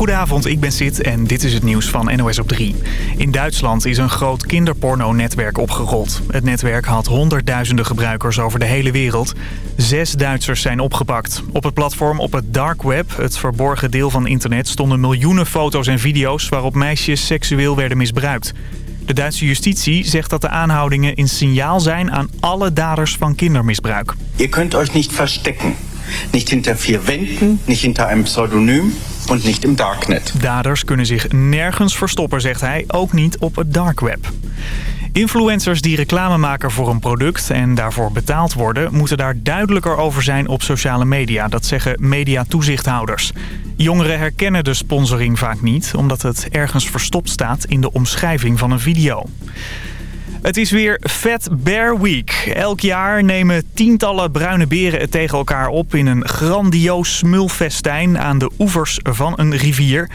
Goedenavond, ik ben Sid en dit is het nieuws van NOS op 3. In Duitsland is een groot kinderporno-netwerk opgerold. Het netwerk had honderdduizenden gebruikers over de hele wereld. Zes Duitsers zijn opgepakt. Op het platform op het dark web, het verborgen deel van internet... stonden miljoenen foto's en video's waarop meisjes seksueel werden misbruikt. De Duitse justitie zegt dat de aanhoudingen een signaal zijn aan alle daders van kindermisbruik. Je kunt euch niet verstekken. Niet hinter vier wenden, niet hinter een pseudoniem niet im darknet. Daders kunnen zich nergens verstoppen, zegt hij, ook niet op het dark web. Influencers die reclame maken voor een product en daarvoor betaald worden... moeten daar duidelijker over zijn op sociale media. Dat zeggen mediatoezichthouders. Jongeren herkennen de sponsoring vaak niet... omdat het ergens verstopt staat in de omschrijving van een video. Het is weer Fat Bear Week. Elk jaar nemen tientallen bruine beren het tegen elkaar op... in een grandioos smulfestijn aan de oevers van een rivier...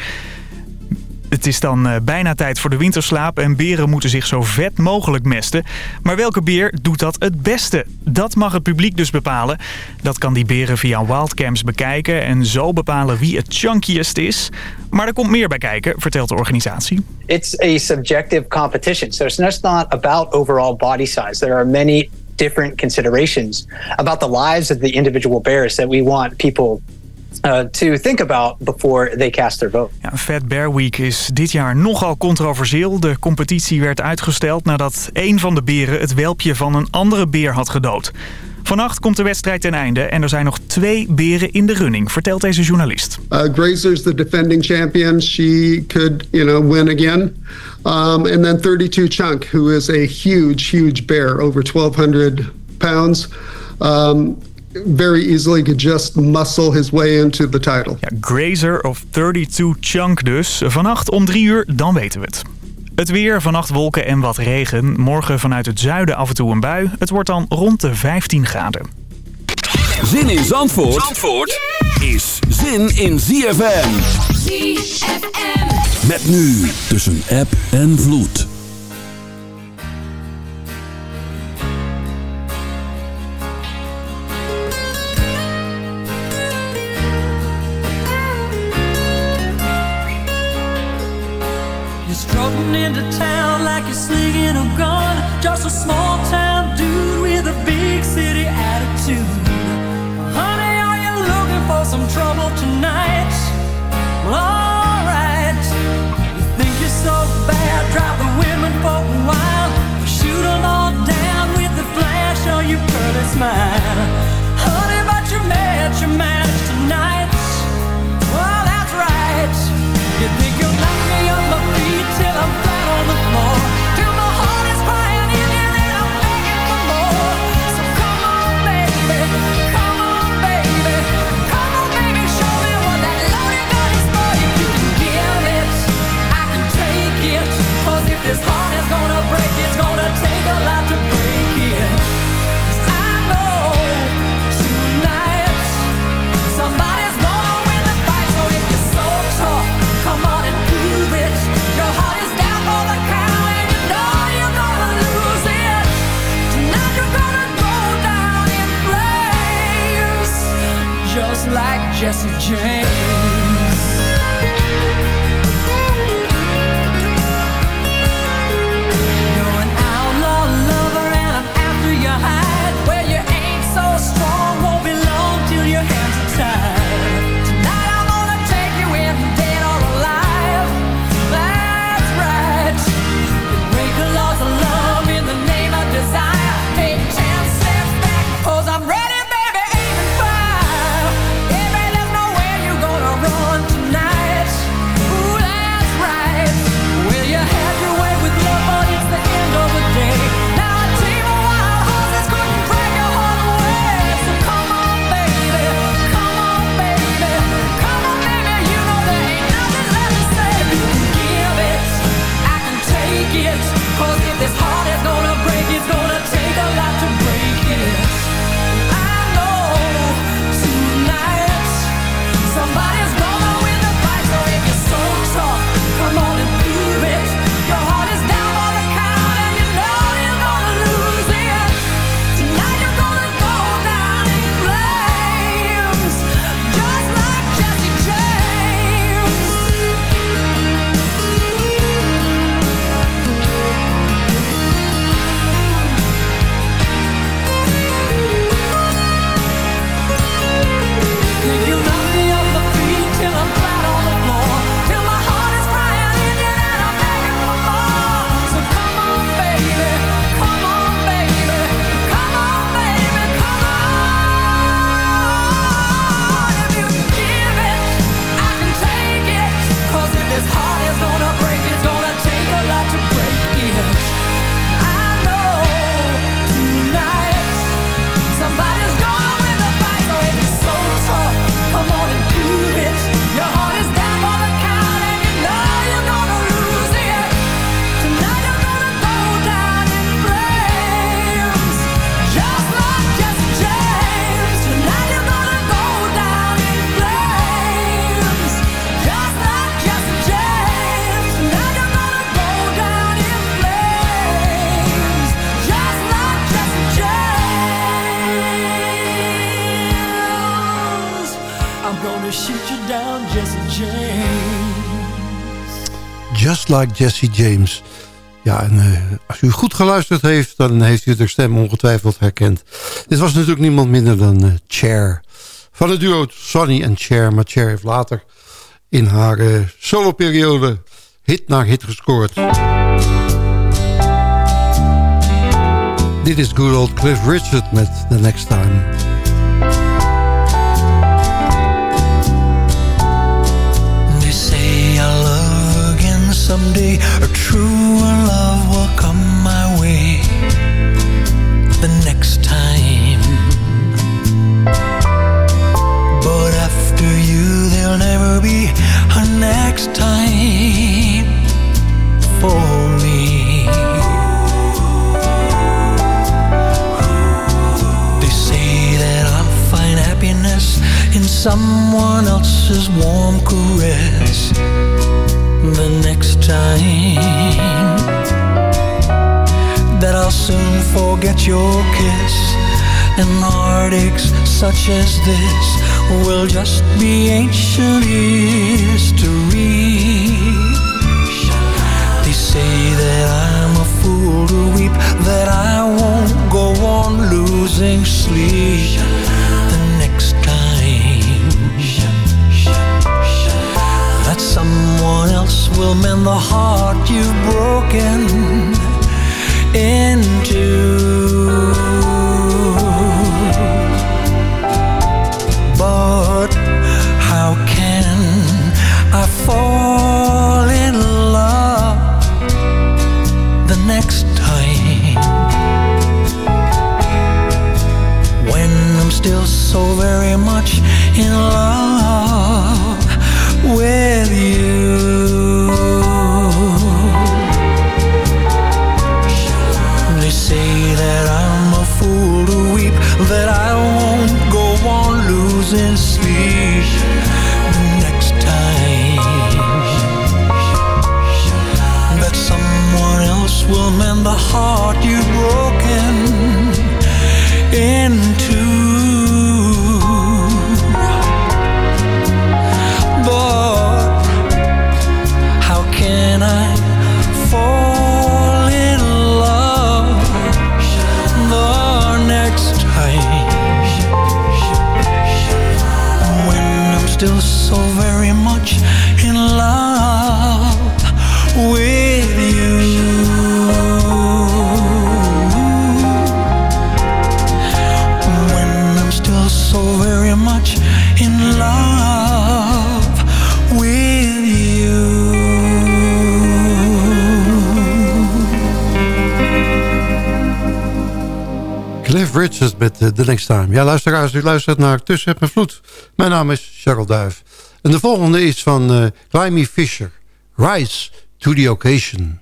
Het is dan eh, bijna tijd voor de winterslaap en beren moeten zich zo vet mogelijk mesten. Maar welke beer doet dat het beste? Dat mag het publiek dus bepalen. Dat kan die beren via wildcams bekijken en zo bepalen wie het chunkiest is. Maar er komt meer bij kijken, vertelt de organisatie. It's a subjective competition. So it's not about overall body size. There are many different considerations about the lives of the individual bears that we want people uh, to think about before they cast their vote. Ja, Fat Bear Week is dit jaar nogal controversieel. De competitie werd uitgesteld nadat een van de beren het welpje van een andere beer had gedood. Vannacht komt de wedstrijd ten einde en er zijn nog twee beren in de running, vertelt deze journalist. Uh, Grazer's the defending champion. She could, you know, win again. Um, and then 32 Chunk, who is a huge, huge bear, over 1200 pounds. Um, very easily could just muscle his way into the title. Ja, Grazer of 32 Chunk dus. Vannacht om drie uur, dan weten we het. Het weer, vannacht wolken en wat regen. Morgen vanuit het zuiden af en toe een bui. Het wordt dan rond de 15 graden. Zin in Zandvoort, Zandvoort is zin in ZFM. ZFM. Met nu tussen app en vloed. Into town like you're slinging a gun. Just a small town dude with a big city attitude. Honey, are you looking for some trouble tonight? Well, alright. You think you're so bad, drive the women for a while. Shoot all down with the flash on your pearly smile. Honey, but you're mad, you're mad Jesse James. Like Jesse James. Ja, en uh, als u goed geluisterd heeft, dan heeft u de stem ongetwijfeld herkend. Dit was natuurlijk niemand minder dan uh, Cher. Van het duo Sonny en Cher. Maar Cher heeft later in haar uh, soloperiode hit naar hit gescoord. Dit is good old Cliff Richard met The Next Time. Someday. A true love will come my way. The next time. But after you, there'll never be a next time for me. They say that I'll find happiness in someone else's warm caress the next time that I'll soon forget your kiss. And heartaches such as this will just be ancient Cliff Richards met uh, The Next Time. Ja, luisteraars, u luistert naar Tussen Heb en Vloed. Mijn naam is Charles Duif. En de volgende is van uh, Fisher. Rise to the Occasion.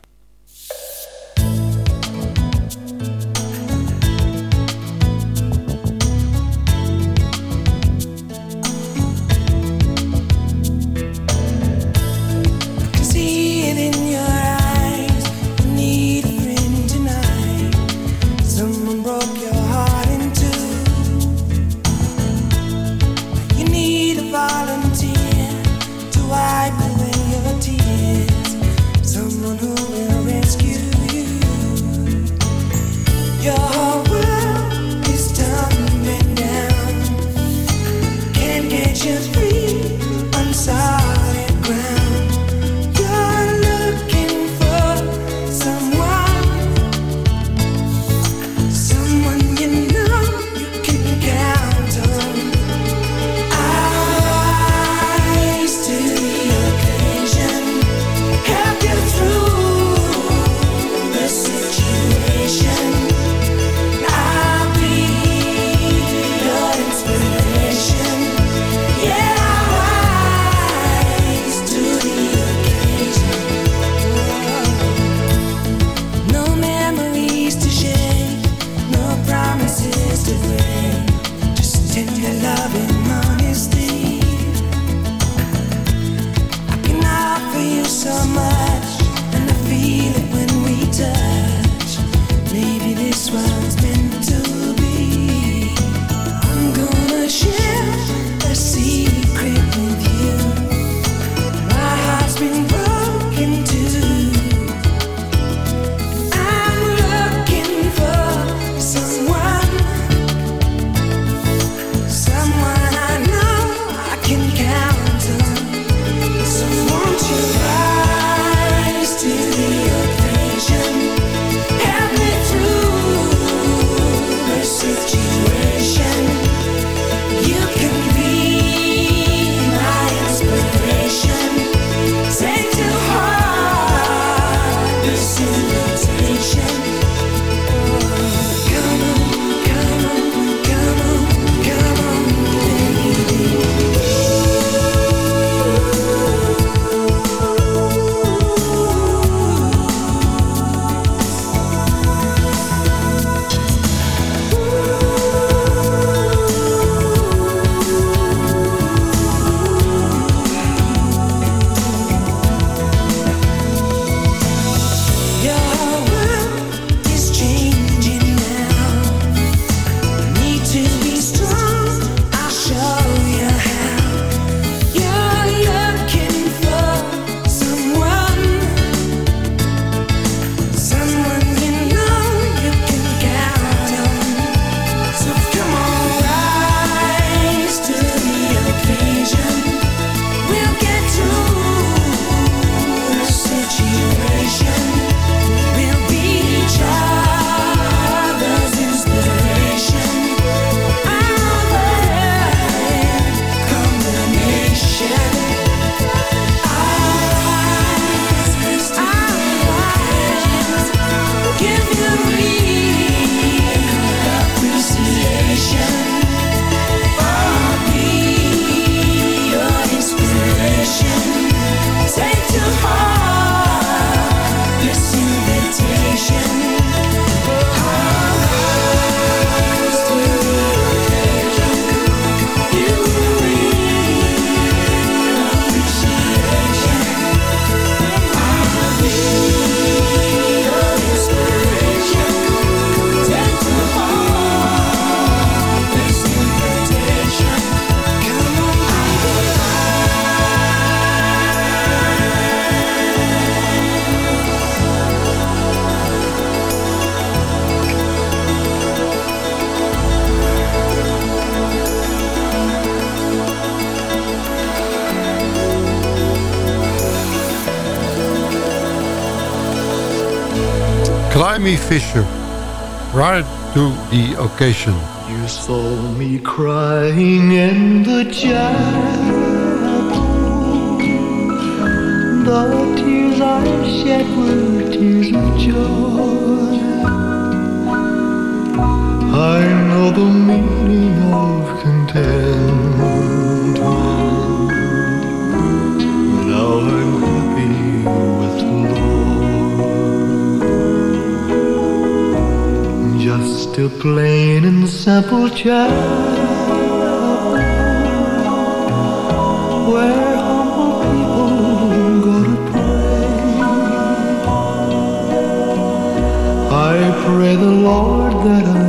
Climie Fisher. Rise to the occasion. You saw me crying in the chapel. The tears I shed were tears of joy. I know the meaning of contentment. A plain and simple child where humble people go to pray. I pray the Lord that I'll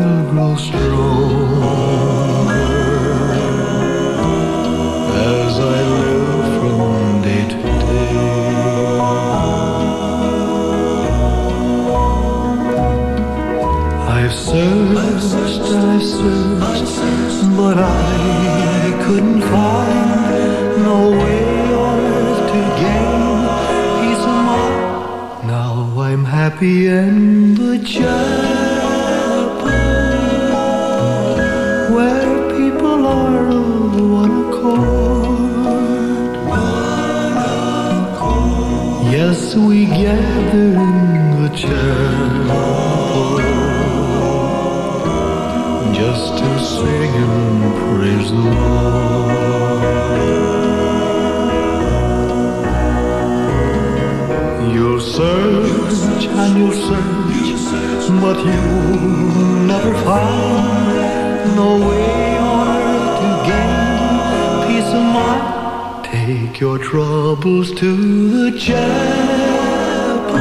troubles to the chapel.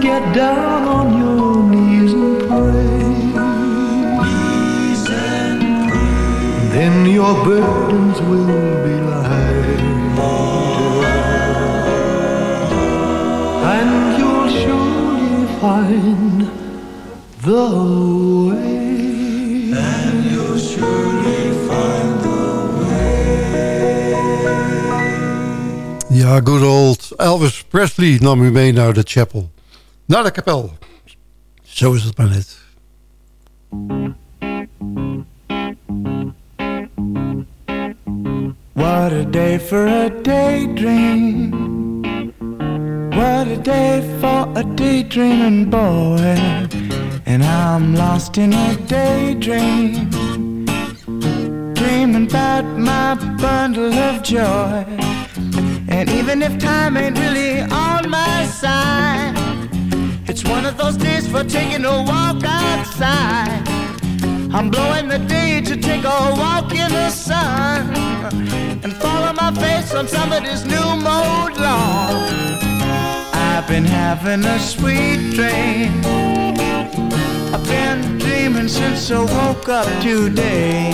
Get down on your knees and pray. Then your burdens will be lighter. And you'll surely find the Ja, good old Elvis Presley nam u mee naar de chapel. Naar de kapel. Zo is het maar net. What a day for a daydream. What a day for a daydreaming boy. And I'm lost in a daydream. Dreaming about my bundle of joy. And even if time ain't really on my side, it's one of those days for taking a walk outside. I'm blowing the day to take a walk in the sun and follow my face on somebody's new mode lawn. I've been having a sweet dream. I've been dreaming since I woke up today.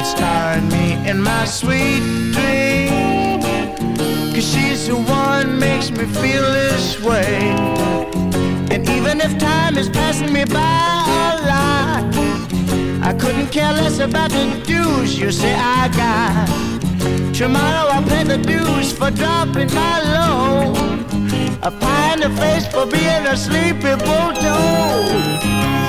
It's tiring me in my sweet dream. Cause she's the one makes me feel this way. And even if time is passing me by a lot, I couldn't care less about the dues you say I got. Tomorrow I'll pay the dues for dropping my load. A pie in the face for being a sleepy bulldog.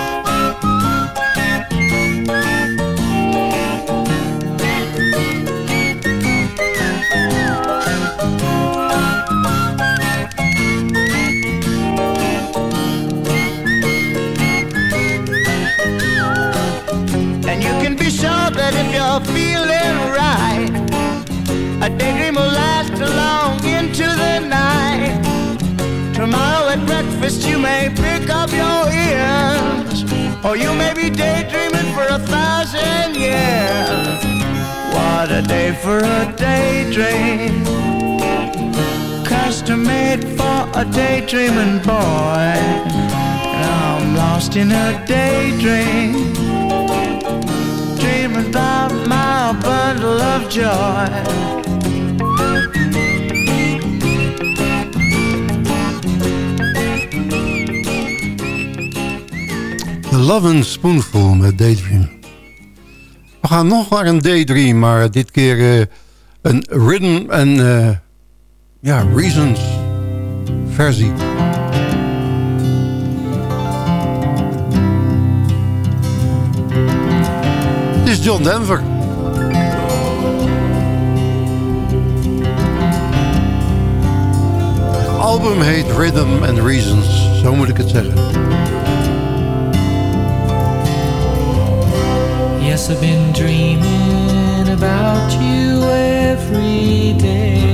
Into the night. Tomorrow at breakfast you may pick up your ears, or you may be daydreaming for a thousand years. What a day for a daydream, custom made for a daydreaming boy. And I'm lost in a daydream dreaming about my bundle of joy. Lovin' Spoonful met Daydream. We gaan nog naar een Daydream, maar dit keer eh, een Rhythm and eh, ja, Reasons versie. dit is John Denver. Het album heet Rhythm and Reasons, zo moet ik het zeggen. I've been dreaming about you every day.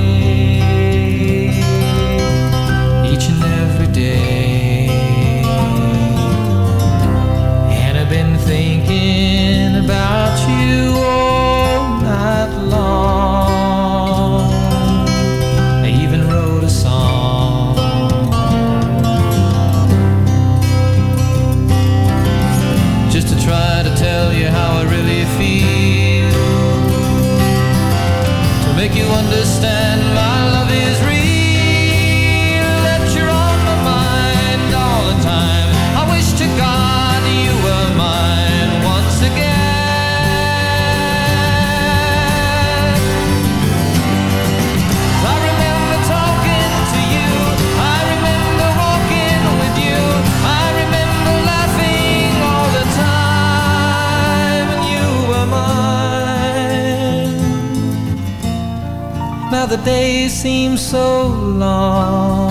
The days seem so long.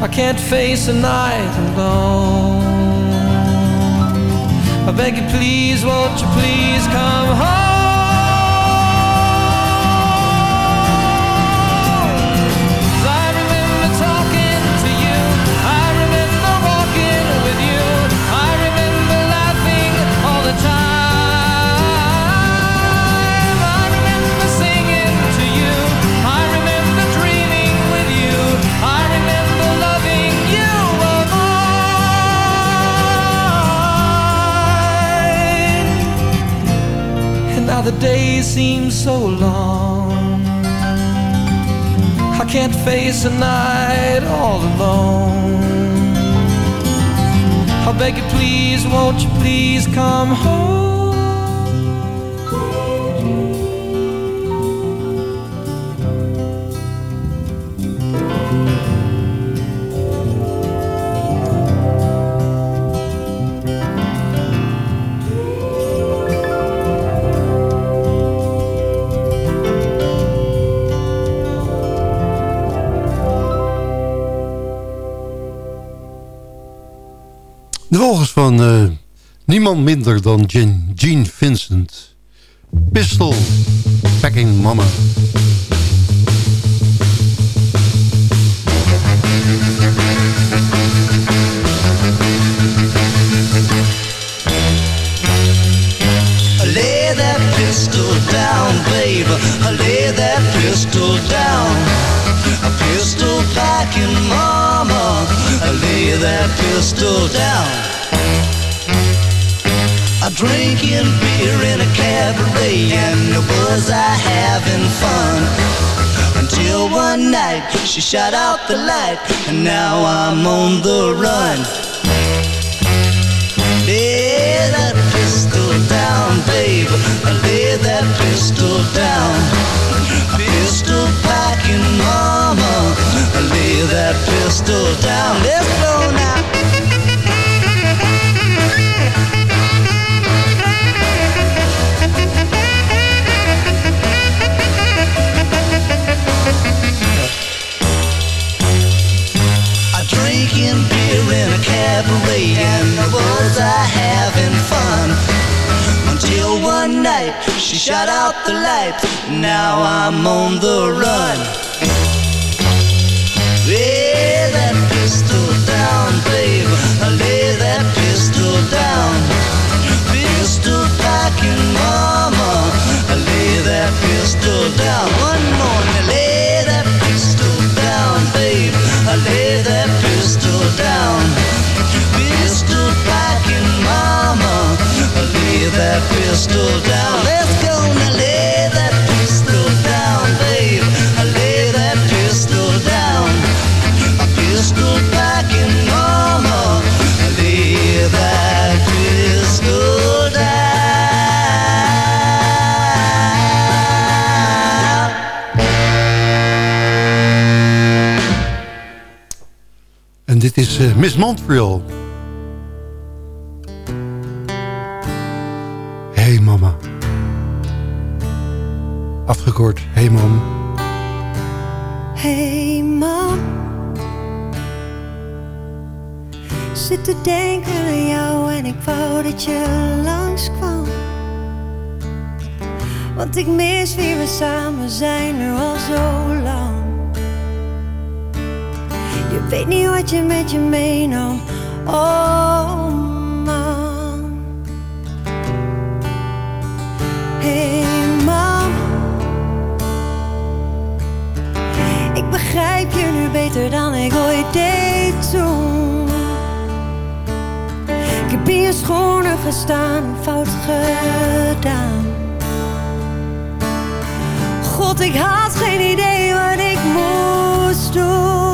I can't face a night alone. I beg you, please, won't you please come home? Now the days seem so long. I can't face a night all alone. I beg you, please, won't you please come home? Van eh, niemand minder dan Gene, Gene Vincent. Pistol Packing Mama. Lay that pistol down, babe. Lay that pistol down. A pistol packing mama. Lay that pistol down. Drinking beer in a cabaret and the boys are having fun. Until one night she shut out the light and now I'm on the run. Lay that pistol down, babe. Lay that pistol down. Pistol packing mama. Lay that pistol down. Let's go now. And the boys are having fun. Until one night she shut out the lights. Now I'm on the run. Lay that pistol down, babe. Lay that pistol down. Pistol packing mama. Lay that pistol down. One. Now Lay that pistol down, babe. Lay that pistol down. That pistol down. Let's go now. Lay that pistol down, babe. Lay that pistol down. A pistol packing mama. Lay that pistol down. En dit is eh, Miss Montreal. gehoord. Hey mam. Hey mam. Zit te denken aan jou en ik wou dat je langskwam. Want ik mis wie we samen zijn nu al zo lang. Je weet niet wat je met je meenam. Oh man. Hey. begrijp je nu beter dan ik ooit deed toen. Ik heb in je schoenen gestaan, fout gedaan. God, ik had geen idee wat ik moest doen.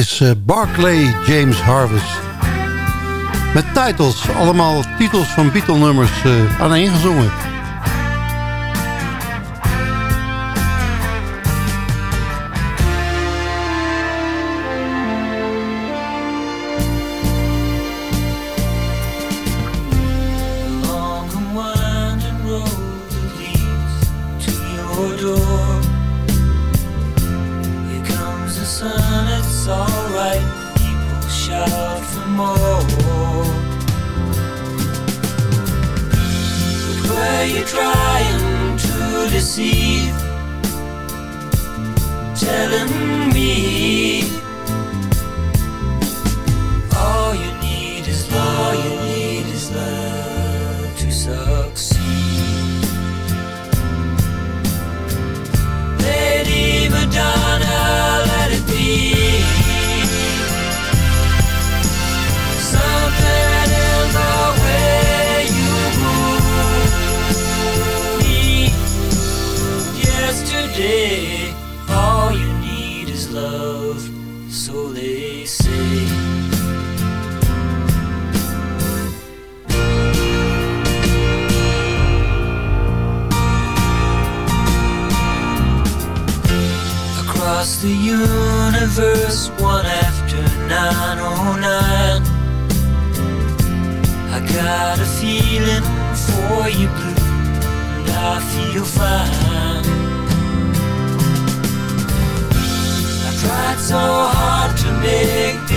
is eh, Barclay James Harvest. Met titels, allemaal titels van Beatle-nummers uh, aaneengezongen. The universe, one after 909. I got a feeling for you, blue, and I feel fine. I tried so hard to make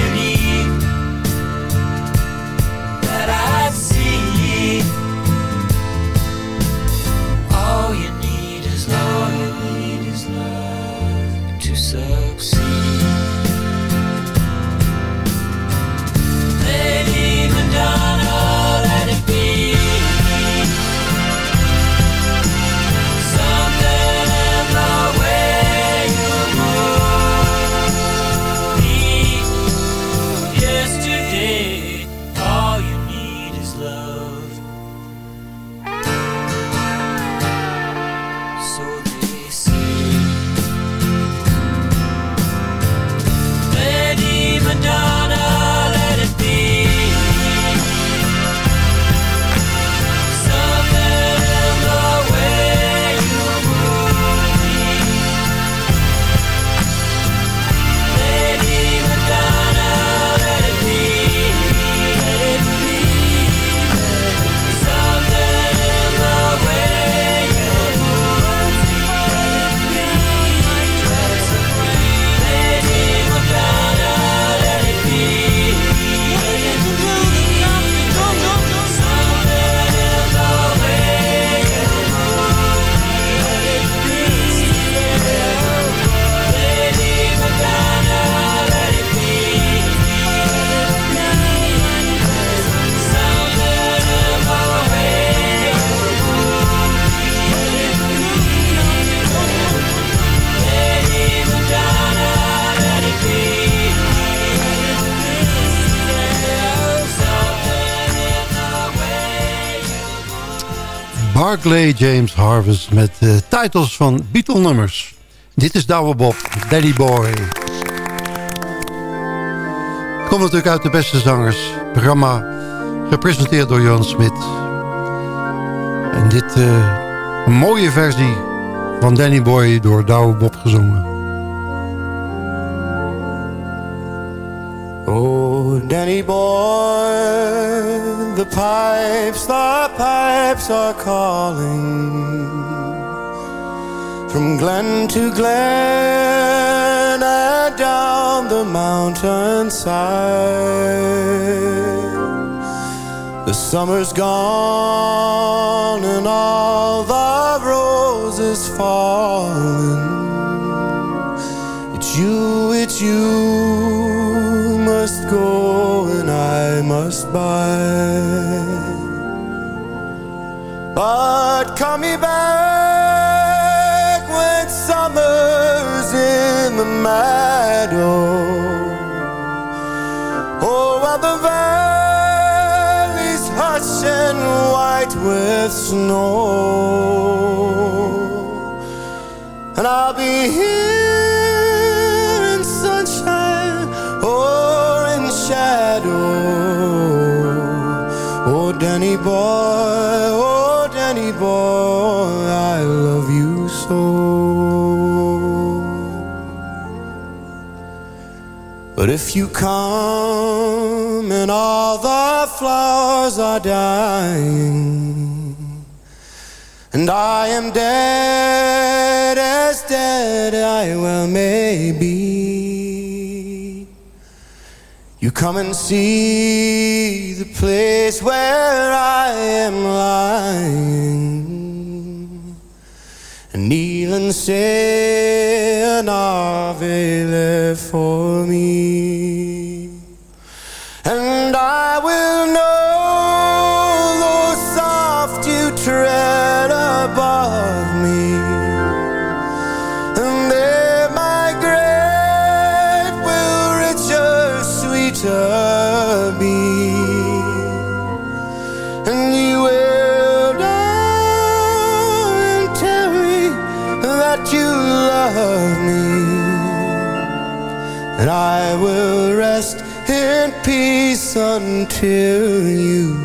sun. Barclay James Harvest met uh, titles van Beatle-nummers. Dit is Douwe Bob, Daddy Boy. Komt natuurlijk uit de beste zangers. Programma gepresenteerd door Jan Smit. En dit uh, een mooie versie van Danny Boy door Douwe Bob gezongen. Oh, Danny boy, the pipes, the pipes are calling from glen to glen and down the mountainside. The summer's gone and all the roses falling. It's you, it's you must go must buy. But call me back when summer's in the meadow. Oh, while the valley's hush and white with snow. And I'll be here I love you so. But if you come and all the flowers are dying, and I am dead as dead I well may be, you come and see the place where I am lying, say an Ave for me. Until you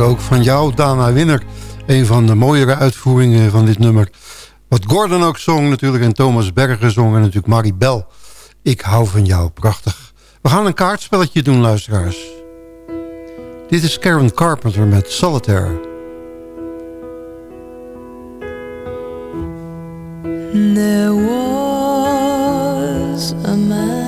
ook van jou, Dana Winner. Een van de mooiere uitvoeringen van dit nummer. Wat Gordon ook zong natuurlijk en Thomas Berger zong en natuurlijk Marie Bell. Ik hou van jou, prachtig. We gaan een kaartspelletje doen, luisteraars. Dit is Karen Carpenter met Solitaire. There was a man,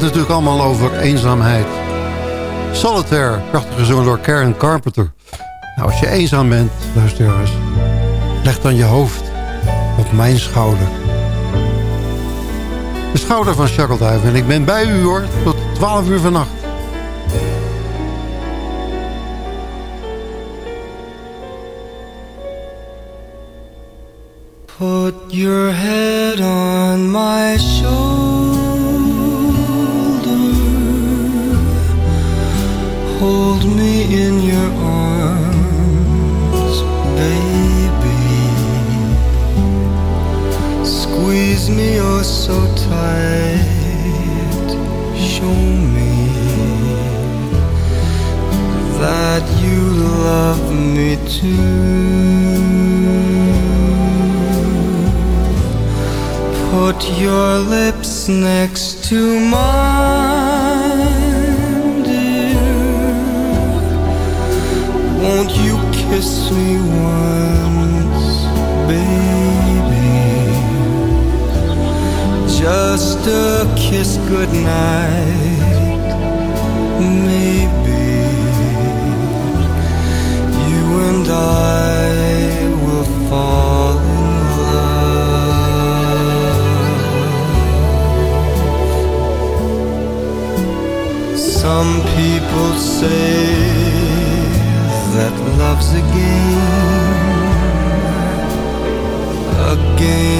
gaat natuurlijk allemaal over eenzaamheid. Solitaire, prachtige gezongen door Karen Carpenter. Nou, als je eenzaam bent, luister eens. Leg dan je hoofd op mijn schouder. De schouder van Shackleton. En ik ben bij u hoor, tot 12 uur vannacht. Put your head on my. Hold me in your arms, baby. Squeeze me oh so tight. Show me that you love me too. Put your lips next to mine, kiss me once, baby? Just a kiss goodnight, maybe. You and I will fall in love. Some people say that love's a game,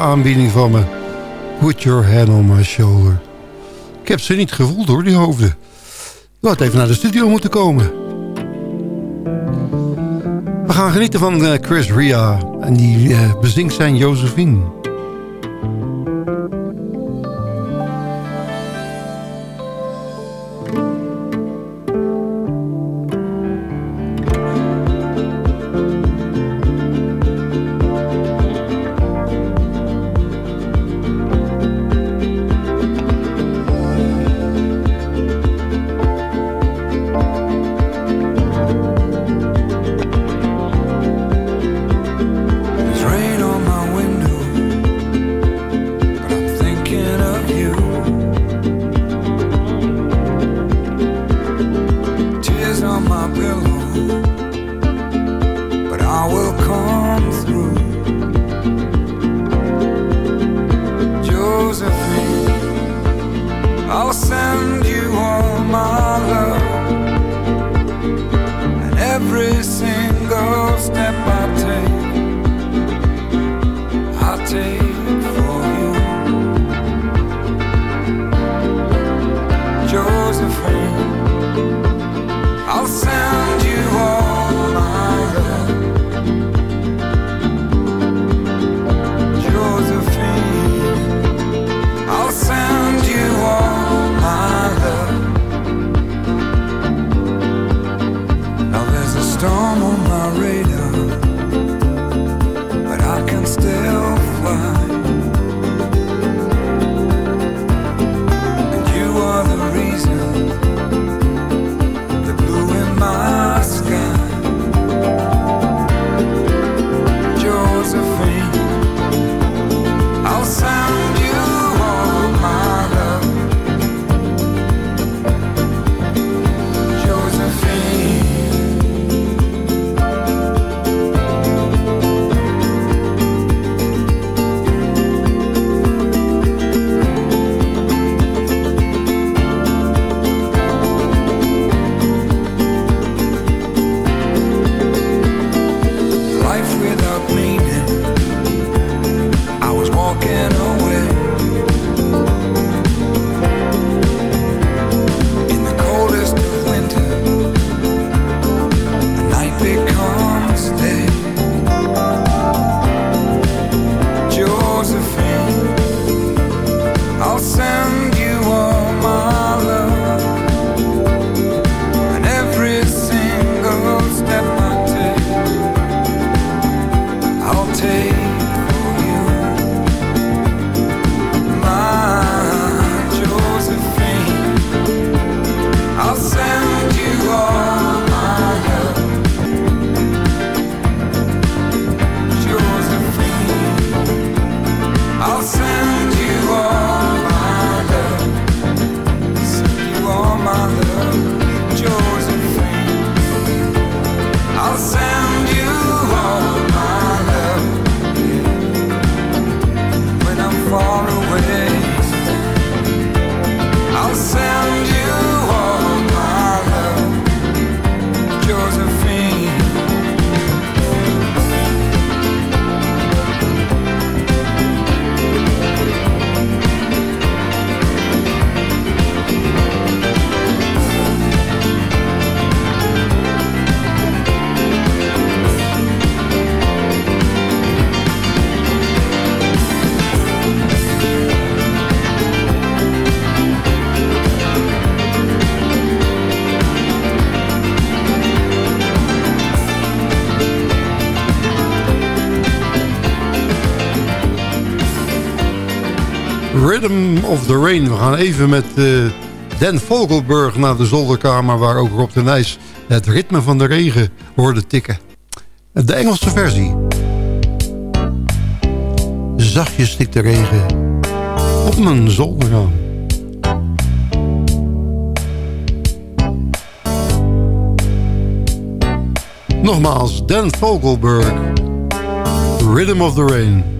aanbieding van me. Put your hand on my shoulder. Ik heb ze niet gevoeld hoor, die hoofden. Je had even naar de studio moeten komen. We gaan genieten van eh, Chris Ria. En die eh, bezingt zijn Josephine. Josephine. I'll Of the Rain. We gaan even met uh, Dan Vogelburg naar de zolderkamer... waar ook Rob de Nijs het ritme van de regen hoorde tikken. De Engelse versie. Zachtjes stikt de regen op mijn zolderkamer. Nogmaals, Dan Vogelberg. Rhythm of the Rain.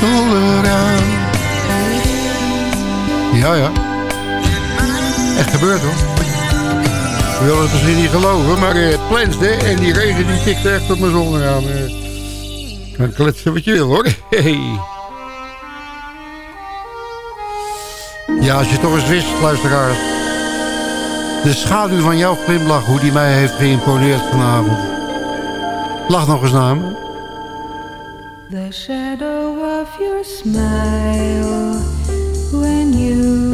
Zolder aan. Ja, ja. Echt gebeurd hoor. We willen het misschien niet geloven, maar eh, het plensde en die regen die tikte echt op mijn zon aan. eh. kan kletsen wat je wil hoor. Ja, als je toch eens wist, luisteraars. De schaduw van jouw glimlach, hoe die mij heeft geïmponeerd vanavond. Lach nog eens naar me. The shadow of your smile when you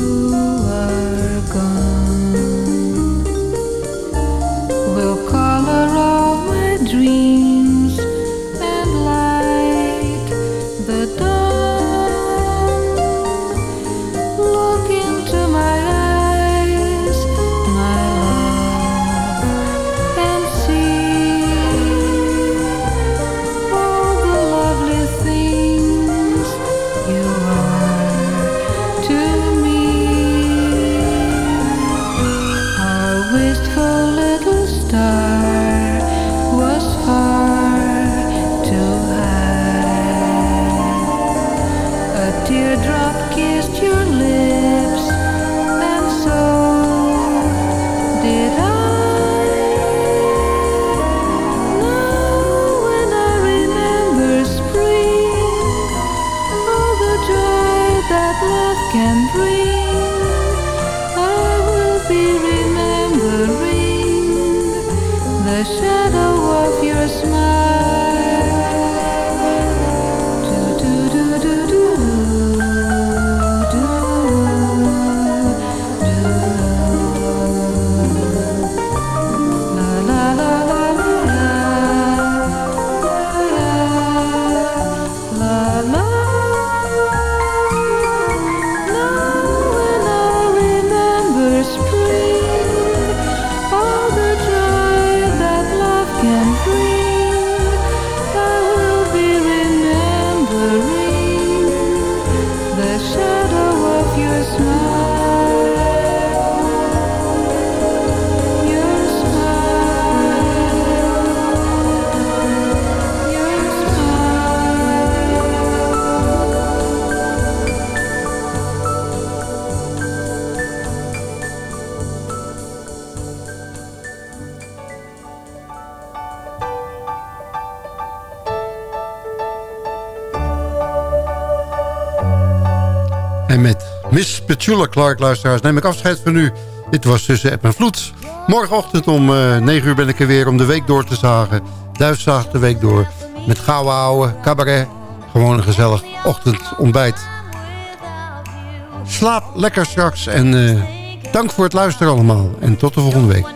Petula Clark, luisteraars, neem ik afscheid van u. Dit was Tussen App en Vloed. Morgenochtend om eh 9 uur ben ik er weer om de week door te zagen. Duif zaagt de week door. Met gouden ouwe, cabaret. Gewoon een gezellig ochtendontbijt. Slaap lekker straks en eh, dank voor het luisteren allemaal. En tot de volgende week.